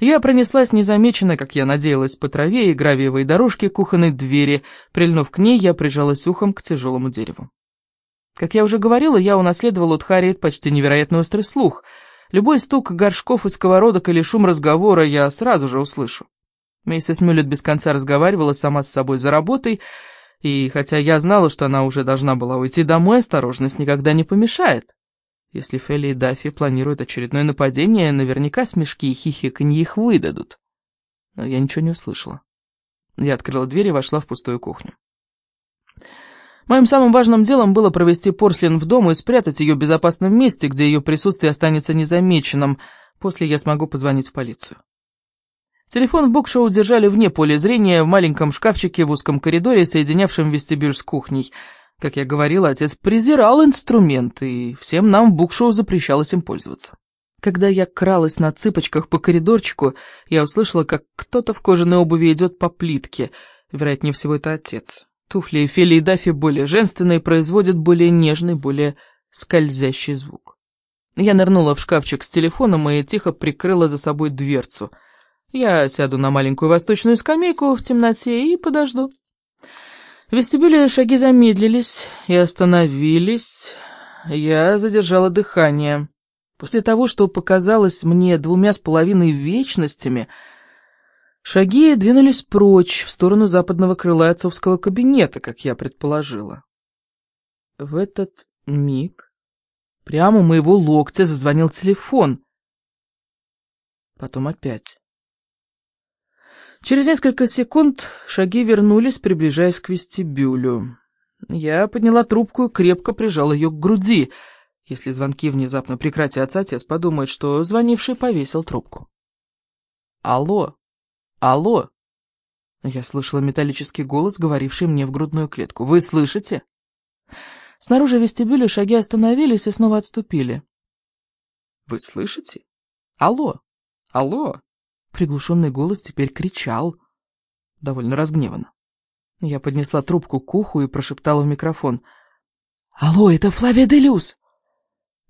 Я пронеслась незамеченно, как я надеялась, по траве и гравиевой дорожке кухонной двери. Прильнув к ней, я прижалась ухом к тяжелому дереву. Как я уже говорила, я унаследовала от Харриет почти невероятный острый слух. Любой стук горшков и сковородок или шум разговора я сразу же услышу. Миссис Мюллет без конца разговаривала сама с собой за работой, и хотя я знала, что она уже должна была уйти домой, осторожность никогда не помешает. Если Фелли и Даффи планируют очередное нападение, наверняка смешки и хихиканье их выдадут. Но я ничего не услышала. Я открыла дверь и вошла в пустую кухню. Моим самым важным делом было провести Порслин в дом и спрятать ее в безопасном месте, где ее присутствие останется незамеченным. После я смогу позвонить в полицию. Телефон букшоу держали вне поля зрения в маленьком шкафчике в узком коридоре, соединявшем вестибюль с кухней. Как я говорила, отец презирал инструмент, и всем нам в букшоу запрещалось им пользоваться. Когда я кралась на цыпочках по коридорчику, я услышала, как кто-то в кожаной обуви идет по плитке. Вероятнее всего, это отец. Туфли Фели и Даффи более женственные, производят более нежный, более скользящий звук. Я нырнула в шкафчик с телефоном и тихо прикрыла за собой дверцу — я сяду на маленькую восточную скамейку в темноте и подожду. В вестибюле шаги замедлились и остановились. Я задержала дыхание. После того, что показалось мне двумя с половиной вечностями, шаги двинулись прочь, в сторону западного крыла отцовского кабинета, как я предположила. В этот миг прямо у моего локтя зазвонил телефон. Потом опять. Через несколько секунд шаги вернулись, приближаясь к вестибюлю. Я подняла трубку и крепко прижала ее к груди. Если звонки внезапно прекратятся, отец подумает, что звонивший повесил трубку. «Алло! Алло!» Я слышала металлический голос, говоривший мне в грудную клетку. «Вы слышите?» Снаружи вестибюля шаги остановились и снова отступили. «Вы слышите? Алло! Алло!» Приглушенный голос теперь кричал, довольно разгневанно. Я поднесла трубку к уху и прошептала в микрофон. «Алло, это Флавия Делюс!»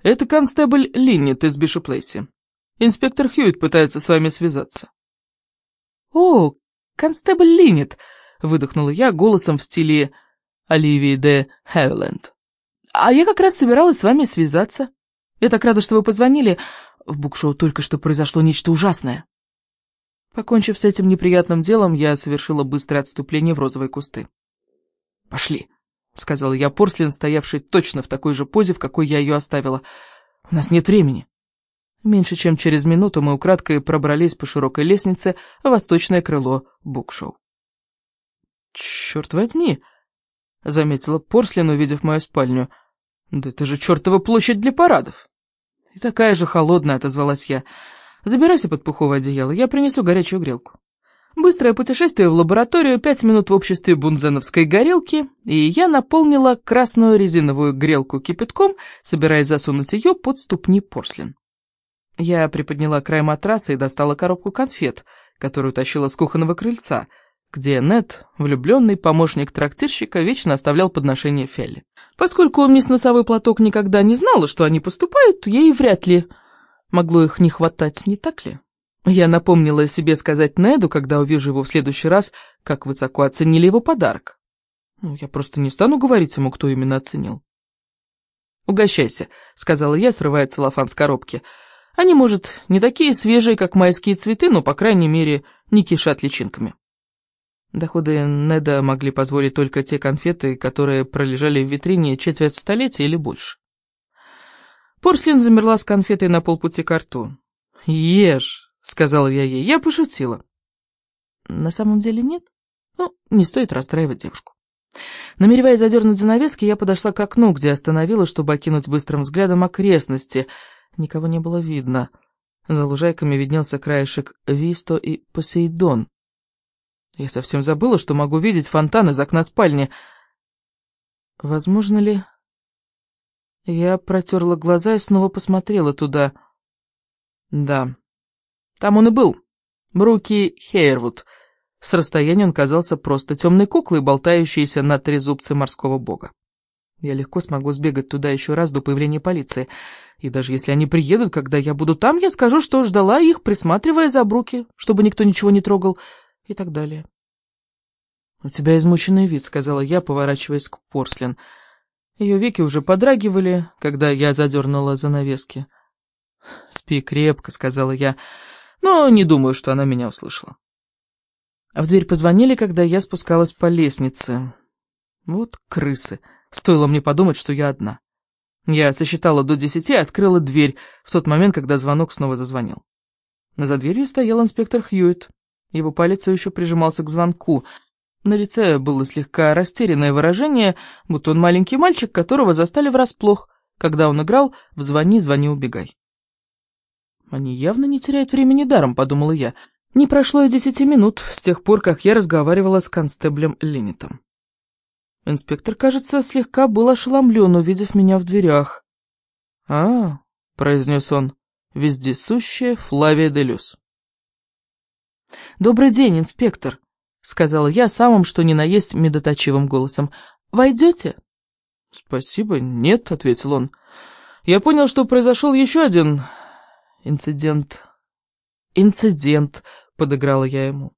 «Это констебль Линнет из Бишоплейси. Инспектор Хьюит пытается с вами связаться». «О, констебль Линнет!» — выдохнула я голосом в стиле Оливии де Хевиленд. «А я как раз собиралась с вами связаться. Я так рада, что вы позвонили. В букшоу только что произошло нечто ужасное». Покончив с этим неприятным делом, я совершила быстрое отступление в розовые кусты. «Пошли», — сказала я Порслин, стоявший точно в такой же позе, в какой я ее оставила. «У нас нет времени». Меньше чем через минуту мы украдкой пробрались по широкой лестнице в восточное крыло букшоу. «Черт возьми!» — заметила Порслин, увидев мою спальню. «Да это же чертова площадь для парадов!» «И такая же холодная», — отозвалась я. Забирайся под пуховое одеяло, я принесу горячую грелку. Быстрое путешествие в лабораторию, пять минут в обществе бунзеновской горелки, и я наполнила красную резиновую грелку кипятком, собираясь засунуть ее под ступни порслин. Я приподняла край матраса и достала коробку конфет, которую тащила с кухонного крыльца, где Нед, влюбленный помощник трактирщика, вечно оставлял подношение Фелли. Поскольку мисс Носовой платок никогда не знала, что они поступают, ей вряд ли Могло их не хватать, не так ли? Я напомнила себе сказать Неду, когда увижу его в следующий раз, как высоко оценили его подарок. Ну, я просто не стану говорить ему, кто именно оценил. «Угощайся», — сказала я, срывая целлофан с коробки. «Они, может, не такие свежие, как майские цветы, но, по крайней мере, не кишат личинками». Доходы Неда могли позволить только те конфеты, которые пролежали в витрине четверть столетия или больше. Порслин замерла с конфетой на полпути к рту. «Ешь», — сказала я ей, — я пошутила. На самом деле нет. Ну, не стоит расстраивать девушку. Намереваясь задернуть занавески, я подошла к окну, где остановилась, чтобы окинуть быстрым взглядом окрестности. Никого не было видно. За лужайками виднелся краешек Висто и Посейдон. Я совсем забыла, что могу видеть фонтан из окна спальни. Возможно ли я протерла глаза и снова посмотрела туда. Да, там он и был. Бруки Хейервуд. С расстояния он казался просто темной куклой, болтающейся на трезубце морского бога. Я легко смогу сбегать туда еще раз до появления полиции. И даже если они приедут, когда я буду там, я скажу, что ждала их, присматривая за Бруки, чтобы никто ничего не трогал, и так далее. «У тебя измученный вид», — сказала я, поворачиваясь к Порслин. Ее веки уже подрагивали, когда я задернула занавески. «Спи крепко», — сказала я, но не думаю, что она меня услышала. В дверь позвонили, когда я спускалась по лестнице. Вот крысы. Стоило мне подумать, что я одна. Я сосчитала до десяти и открыла дверь в тот момент, когда звонок снова зазвонил. За дверью стоял инспектор Хьюитт. Его палец еще прижимался к звонку. На лице было слегка растерянное выражение, будто он маленький мальчик, которого застали врасплох, когда он играл в «Звони, звони, убегай». «Они явно не теряют времени даром», — подумала я. Не прошло и десяти минут с тех пор, как я разговаривала с констеблем Ленитом. Инспектор, кажется, слегка был ошеломлен, увидев меня в дверях. «А, — произнес он, — вездесущая Флавия Делюс». «Добрый день, инспектор», — сказала я самым что ни на есть медоточивым голосом. «Войдете?» «Спасибо, нет», — ответил он. «Я понял, что произошел еще один инцидент». «Инцидент», — подыграла я ему.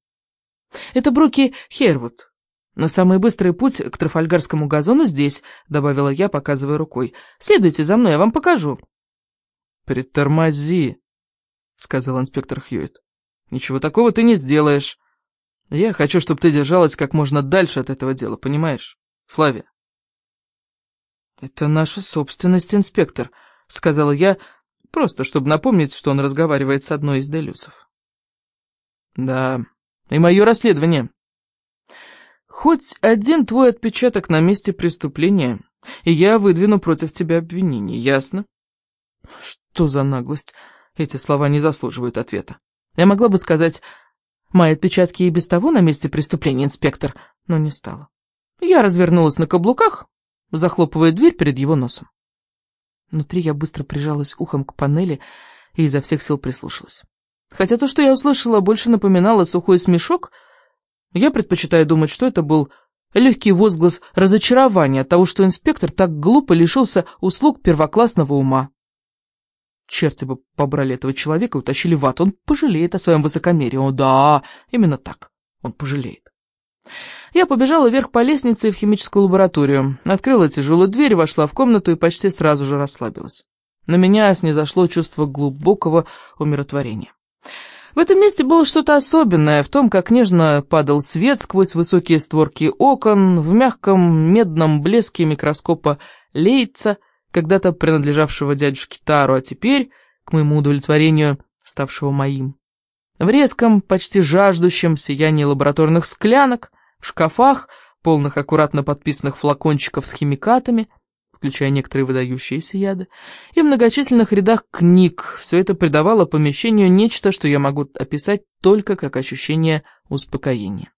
«Это Бруки Хервуд. Но самый быстрый путь к Трафальгарскому газону здесь», — добавила я, показывая рукой. «Следуйте за мной, я вам покажу». «Притормози», — сказал инспектор Хьюитт. «Ничего такого ты не сделаешь. Я хочу, чтобы ты держалась как можно дальше от этого дела, понимаешь, Флавия?» «Это наша собственность, инспектор», — сказала я, просто чтобы напомнить, что он разговаривает с одной из Делюсов. «Да, и мое расследование», Хоть один твой отпечаток на месте преступления, и я выдвину против тебя обвинение, ясно? Что за наглость? Эти слова не заслуживают ответа. Я могла бы сказать, мои отпечатки и без того на месте преступления, инспектор, но не стала. Я развернулась на каблуках, захлопывая дверь перед его носом. Внутри я быстро прижалась ухом к панели и изо всех сил прислушалась. Хотя то, что я услышала, больше напоминало сухой смешок — я предпочитаю думать, что это был легкий возглас разочарования от того, что инспектор так глупо лишился услуг первоклассного ума. Черти бы побрали этого человека и утащили в ад. Он пожалеет о своем высокомерии. О, да, именно так. Он пожалеет. Я побежала вверх по лестнице в химическую лабораторию, открыла тяжелую дверь, вошла в комнату и почти сразу же расслабилась. На меня снизошло чувство глубокого умиротворения. В этом месте было что-то особенное, в том, как нежно падал свет сквозь высокие створки окон, в мягком медном блеске микроскопа Лейца, когда-то принадлежавшего дядюшке Тару, а теперь, к моему удовлетворению, ставшего моим. В резком, почти жаждущем сиянии лабораторных склянок, в шкафах, полных аккуратно подписанных флакончиков с химикатами — включая некоторые выдающиеся яды, и в многочисленных рядах книг. Все это придавало помещению нечто, что я могу описать только как ощущение успокоения.